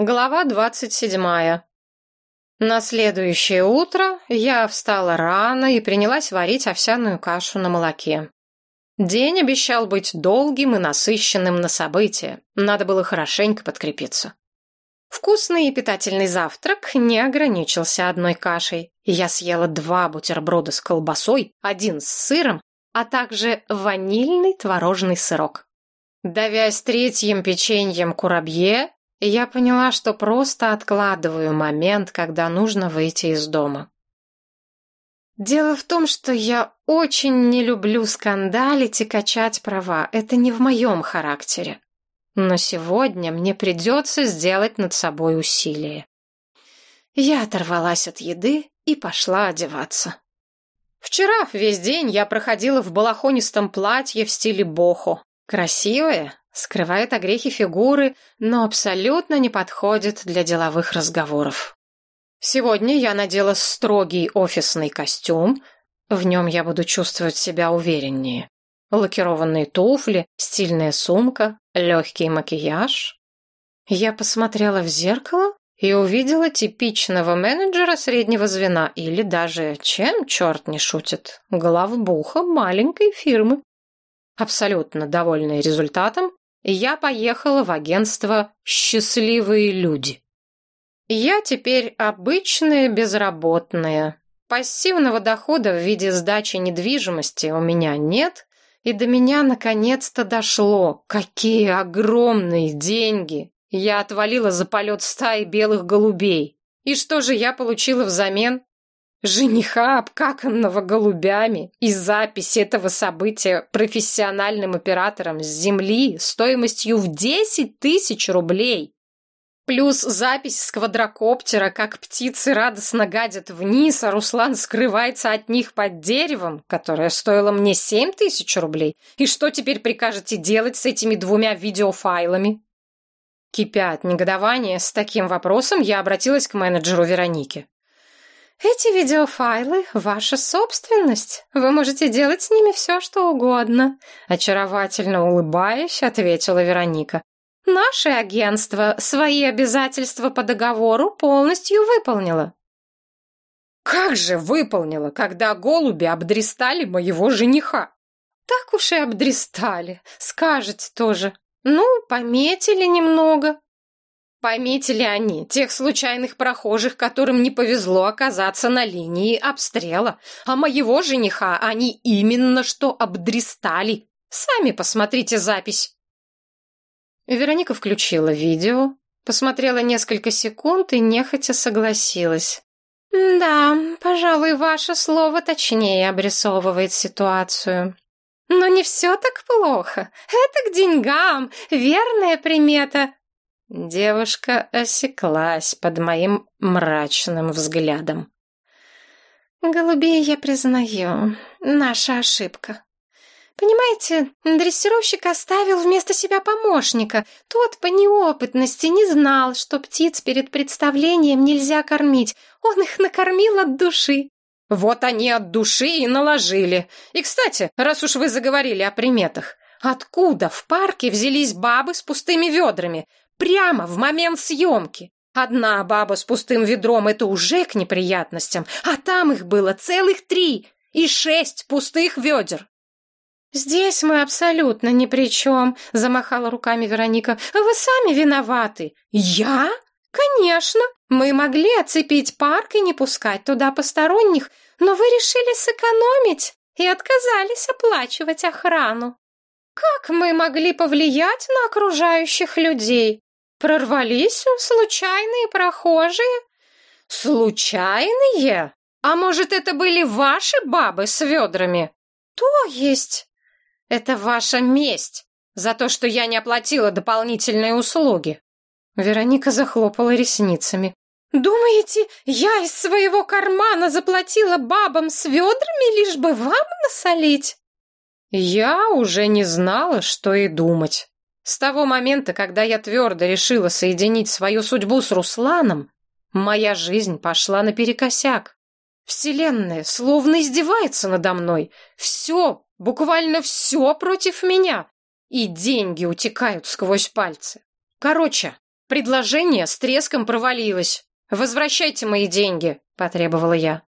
Глава двадцать седьмая. На следующее утро я встала рано и принялась варить овсяную кашу на молоке. День обещал быть долгим и насыщенным на события. Надо было хорошенько подкрепиться. Вкусный и питательный завтрак не ограничился одной кашей. Я съела два бутерброда с колбасой, один с сыром, а также ванильный творожный сырок. Давясь третьим печеньем курабье, я поняла, что просто откладываю момент, когда нужно выйти из дома. Дело в том, что я очень не люблю скандалить и качать права. Это не в моем характере. Но сегодня мне придется сделать над собой усилие. Я оторвалась от еды и пошла одеваться. Вчера весь день я проходила в балахонистом платье в стиле бохо. Красивое, скрывает огрехи фигуры, но абсолютно не подходит для деловых разговоров. Сегодня я надела строгий офисный костюм, в нем я буду чувствовать себя увереннее. Лакированные туфли, стильная сумка, легкий макияж. Я посмотрела в зеркало и увидела типичного менеджера среднего звена или даже, чем черт не шутит, главбуха маленькой фирмы. Абсолютно довольная результатом, я поехала в агентство «Счастливые люди». Я теперь обычная безработная. Пассивного дохода в виде сдачи недвижимости у меня нет, и до меня наконец-то дошло, какие огромные деньги я отвалила за полет стаи белых голубей. И что же я получила взамен? Жениха, обкаканного голубями, и запись этого события профессиональным оператором с земли стоимостью в 10 тысяч рублей. Плюс запись с квадрокоптера, как птицы радостно гадят вниз, а Руслан скрывается от них под деревом, которое стоило мне 7 тысяч рублей. И что теперь прикажете делать с этими двумя видеофайлами? Кипя от негодования, с таким вопросом я обратилась к менеджеру Вероники. Эти видеофайлы — ваша собственность. Вы можете делать с ними все, что угодно. Очаровательно улыбаясь, ответила Вероника. Наше агентство свои обязательства по договору полностью выполнило. Как же выполнила, когда голуби обдристали моего жениха? Так уж и обдристали, скажете тоже. Ну, пометили немного, Пометили они тех случайных прохожих, которым не повезло оказаться на линии обстрела, а моего жениха они именно что обдристали. Сами посмотрите запись. Вероника включила видео, посмотрела несколько секунд и нехотя согласилась. «Да, пожалуй, ваше слово точнее обрисовывает ситуацию. Но не все так плохо. Это к деньгам, верная примета. Девушка осеклась под моим мрачным взглядом. «Голубей я признаю. Наша ошибка. Понимаете, дрессировщик оставил вместо себя помощника. Тот по неопытности не знал, что птиц перед представлением нельзя кормить. Он их накормил от души. Вот они от души и наложили. И, кстати, раз уж вы заговорили о приметах, откуда в парке взялись бабы с пустыми ведрами? Прямо в момент съемки. Одна баба с пустым ведром — это уже к неприятностям, а там их было целых три и шесть пустых ведер. «Здесь мы абсолютно ни при чем», — замахала руками Вероника. «Вы сами виноваты». «Я? Конечно. Мы могли оцепить парк и не пускать туда посторонних, но вы решили сэкономить и отказались оплачивать охрану. Как мы могли повлиять на окружающих людей? Прорвались случайные прохожие? Случайные? А может, это были ваши бабы с ведрами? То есть? Это ваша месть за то, что я не оплатила дополнительные услуги. Вероника захлопала ресницами. «Думаете, я из своего кармана заплатила бабам с ведрами, лишь бы вам насолить?» Я уже не знала, что и думать. С того момента, когда я твердо решила соединить свою судьбу с Русланом, моя жизнь пошла наперекосяк. Вселенная словно издевается надо мной. Все, буквально все против меня. И деньги утекают сквозь пальцы. Короче, Предложение с треском провалилось. Возвращайте мои деньги, потребовала я.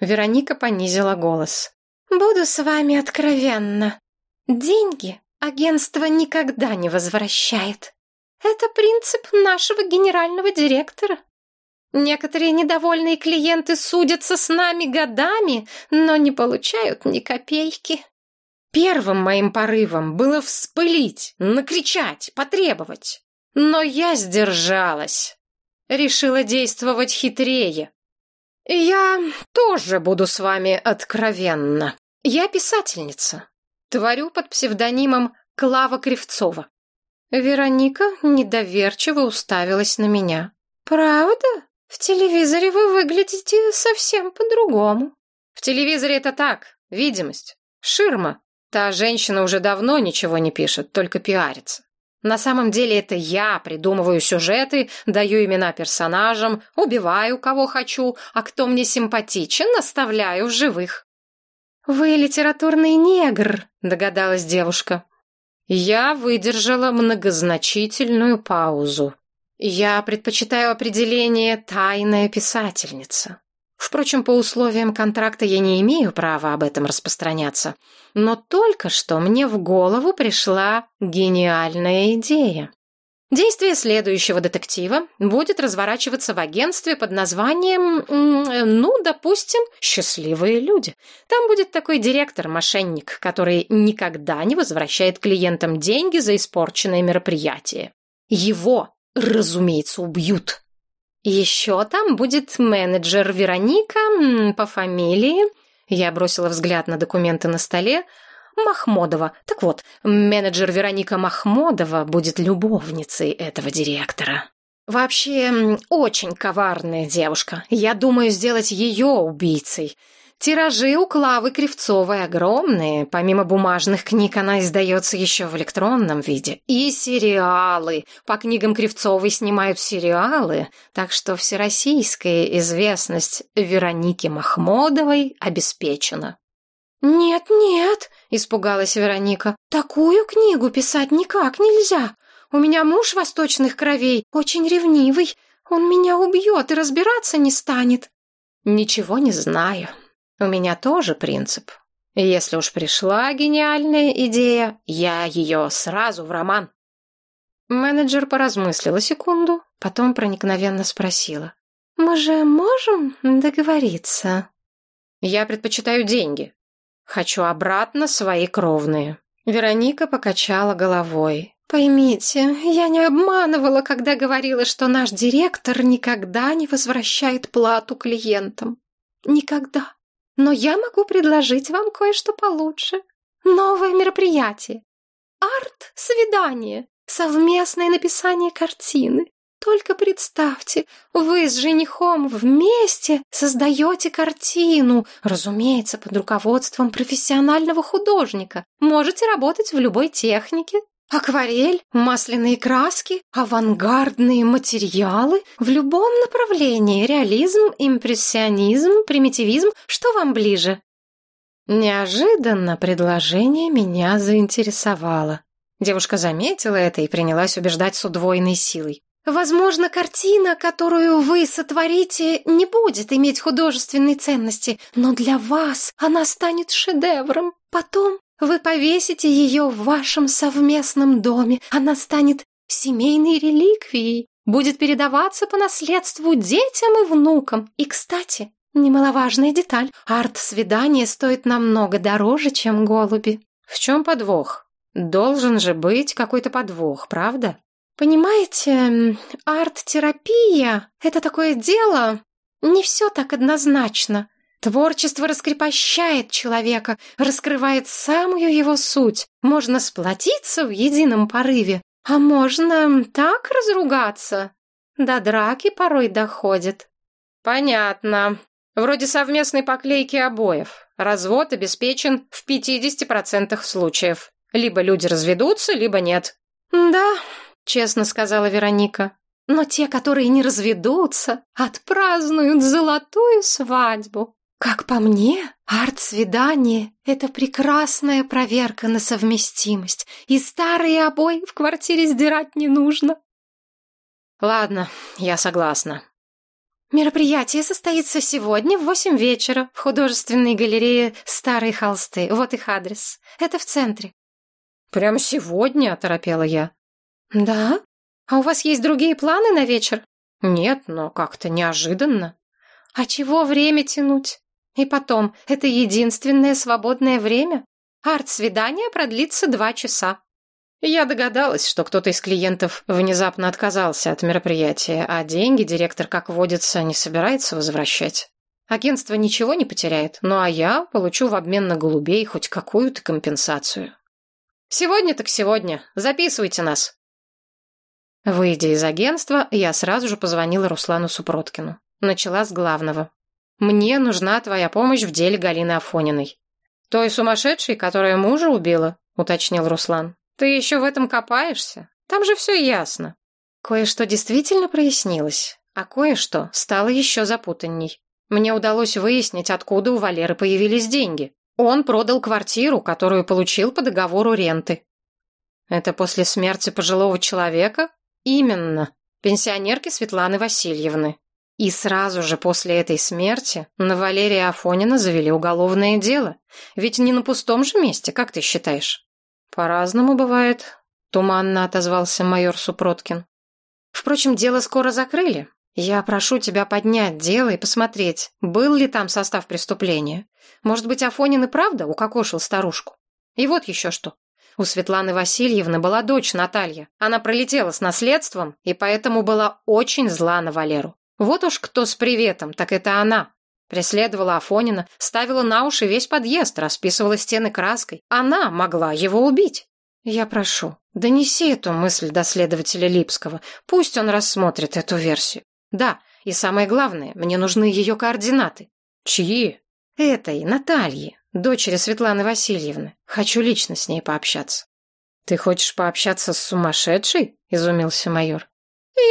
Вероника понизила голос. Буду с вами откровенна. Деньги агентство никогда не возвращает. Это принцип нашего генерального директора. Некоторые недовольные клиенты судятся с нами годами, но не получают ни копейки. Первым моим порывом было вспылить, накричать, потребовать. Но я сдержалась. Решила действовать хитрее. Я тоже буду с вами откровенна. Я писательница. Творю под псевдонимом Клава Кривцова. Вероника недоверчиво уставилась на меня. «Правда? В телевизоре вы выглядите совсем по-другому». «В телевизоре это так, видимость, ширма. Та женщина уже давно ничего не пишет, только пиарится. На самом деле это я придумываю сюжеты, даю имена персонажам, убиваю кого хочу, а кто мне симпатичен, оставляю в живых». «Вы литературный негр», — догадалась девушка. Я выдержала многозначительную паузу. Я предпочитаю определение «тайная писательница». Впрочем, по условиям контракта я не имею права об этом распространяться. Но только что мне в голову пришла гениальная идея. Действие следующего детектива будет разворачиваться в агентстве под названием, ну, допустим, «Счастливые люди». Там будет такой директор-мошенник, который никогда не возвращает клиентам деньги за испорченное мероприятие. Его, разумеется, убьют. Еще там будет менеджер Вероника по фамилии... Я бросила взгляд на документы на столе. Махмодова. Так вот, менеджер Вероника Махмодова будет любовницей этого директора. Вообще, очень коварная девушка. Я думаю сделать ее убийцей. Тиражи у Клавы Кривцовой огромные. Помимо бумажных книг она издается еще в электронном виде. И сериалы. По книгам Кривцовой снимают сериалы. Так что всероссийская известность Вероники Махмодовой обеспечена. «Нет, нет», — испугалась Вероника, — «такую книгу писать никак нельзя. У меня муж восточных кровей, очень ревнивый. Он меня убьет и разбираться не станет». «Ничего не знаю», у меня тоже принцип. Если уж пришла гениальная идея, я ее сразу в роман. Менеджер поразмыслила секунду, потом проникновенно спросила. «Мы же можем договориться?» «Я предпочитаю деньги. Хочу обратно свои кровные». Вероника покачала головой. «Поймите, я не обманывала, когда говорила, что наш директор никогда не возвращает плату клиентам. Никогда. Но я могу предложить вам кое-что получше. Новое мероприятие. Арт-свидание. Совместное написание картины. Только представьте, вы с женихом вместе создаете картину, разумеется, под руководством профессионального художника. Можете работать в любой технике, Акварель, масляные краски, авангардные материалы в любом направлении. Реализм, импрессионизм, примитивизм. Что вам ближе? Неожиданно предложение меня заинтересовало. Девушка заметила это и принялась убеждать с удвоенной силой. Возможно, картина, которую вы сотворите, не будет иметь художественной ценности, но для вас она станет шедевром. Потом вы повесите ее в вашем совместном доме. Она станет семейной реликвией, будет передаваться по наследству детям и внукам. И, кстати, немаловажная деталь. Арт-свидание стоит намного дороже, чем голуби. В чем подвох? Должен же быть какой-то подвох, правда? Понимаете, арт-терапия — это такое дело. Не все так однозначно. Творчество раскрепощает человека, раскрывает самую его суть. Можно сплотиться в едином порыве, а можно так разругаться. До драки порой доходит. Понятно. Вроде совместной поклейки обоев. Развод обеспечен в 50% случаев. Либо люди разведутся, либо нет. Да, честно сказала Вероника. Но те, которые не разведутся, отпразднуют золотую свадьбу. Как по мне, арт-свидание — это прекрасная проверка на совместимость, и старые обои в квартире сдирать не нужно. Ладно, я согласна. Мероприятие состоится сегодня в восемь вечера в художественной галерее «Старые холсты». Вот их адрес. Это в центре. Прямо сегодня, оторопела я. Да? А у вас есть другие планы на вечер? Нет, но как-то неожиданно. А чего время тянуть? И потом, это единственное свободное время. Арт-свидание продлится два часа. Я догадалась, что кто-то из клиентов внезапно отказался от мероприятия, а деньги директор, как водится, не собирается возвращать. Агентство ничего не потеряет, ну а я получу в обмен на голубей хоть какую-то компенсацию. Сегодня так сегодня. Записывайте нас. Выйдя из агентства, я сразу же позвонила Руслану Супроткину. Начала с главного. «Мне нужна твоя помощь в деле Галины Афониной». «Той сумасшедшей, которая мужа убила?» — уточнил Руслан. Ты еще в этом копаешься? Там же все ясно. Кое-что действительно прояснилось, а кое-что стало еще запутанней. Мне удалось выяснить, откуда у Валеры появились деньги. Он продал квартиру, которую получил по договору ренты. Это после смерти пожилого человека? Именно. Пенсионерки Светланы Васильевны. И сразу же после этой смерти на Валерия Афонина завели уголовное дело. Ведь не на пустом же месте, как ты считаешь? «По-разному бывает», — туманно отозвался майор Супроткин. «Впрочем, дело скоро закрыли. Я прошу тебя поднять дело и посмотреть, был ли там состав преступления. Может быть, Афонин и правда укокошил старушку? И вот еще что. У Светланы Васильевны была дочь Наталья. Она пролетела с наследством и поэтому была очень зла на Валеру. Вот уж кто с приветом, так это она. Преследовала Афонина, ставила на уши весь подъезд, расписывала стены краской. Она могла его убить. Я прошу, донеси эту мысль до следователя Липского. Пусть он рассмотрит эту версию. Да, и самое главное, мне нужны ее координаты. Чьи? Этой, Натальи, дочери Светланы Васильевны. Хочу лично с ней пообщаться. Ты хочешь пообщаться с сумасшедшей? Изумился майор.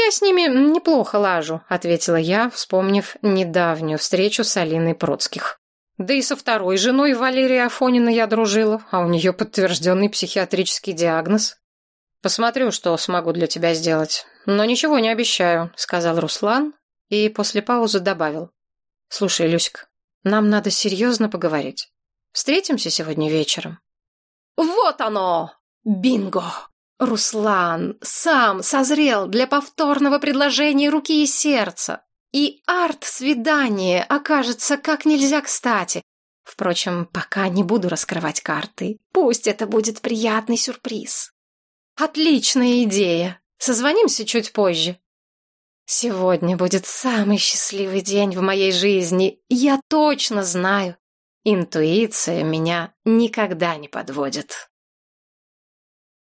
«Я с ними неплохо лажу», — ответила я, вспомнив недавнюю встречу с Алиной Процких. Да и со второй женой Валерии Афонина я дружила, а у нее подтвержденный психиатрический диагноз. «Посмотрю, что смогу для тебя сделать. Но ничего не обещаю», — сказал Руслан и после паузы добавил. «Слушай, Люська, нам надо серьезно поговорить. Встретимся сегодня вечером». «Вот оно! Бинго!» Руслан сам созрел для повторного предложения руки и сердца. И арт-свидание окажется как нельзя кстати. Впрочем, пока не буду раскрывать карты. Пусть это будет приятный сюрприз. Отличная идея. Созвонимся чуть позже. Сегодня будет самый счастливый день в моей жизни. Я точно знаю. Интуиция меня никогда не подводит.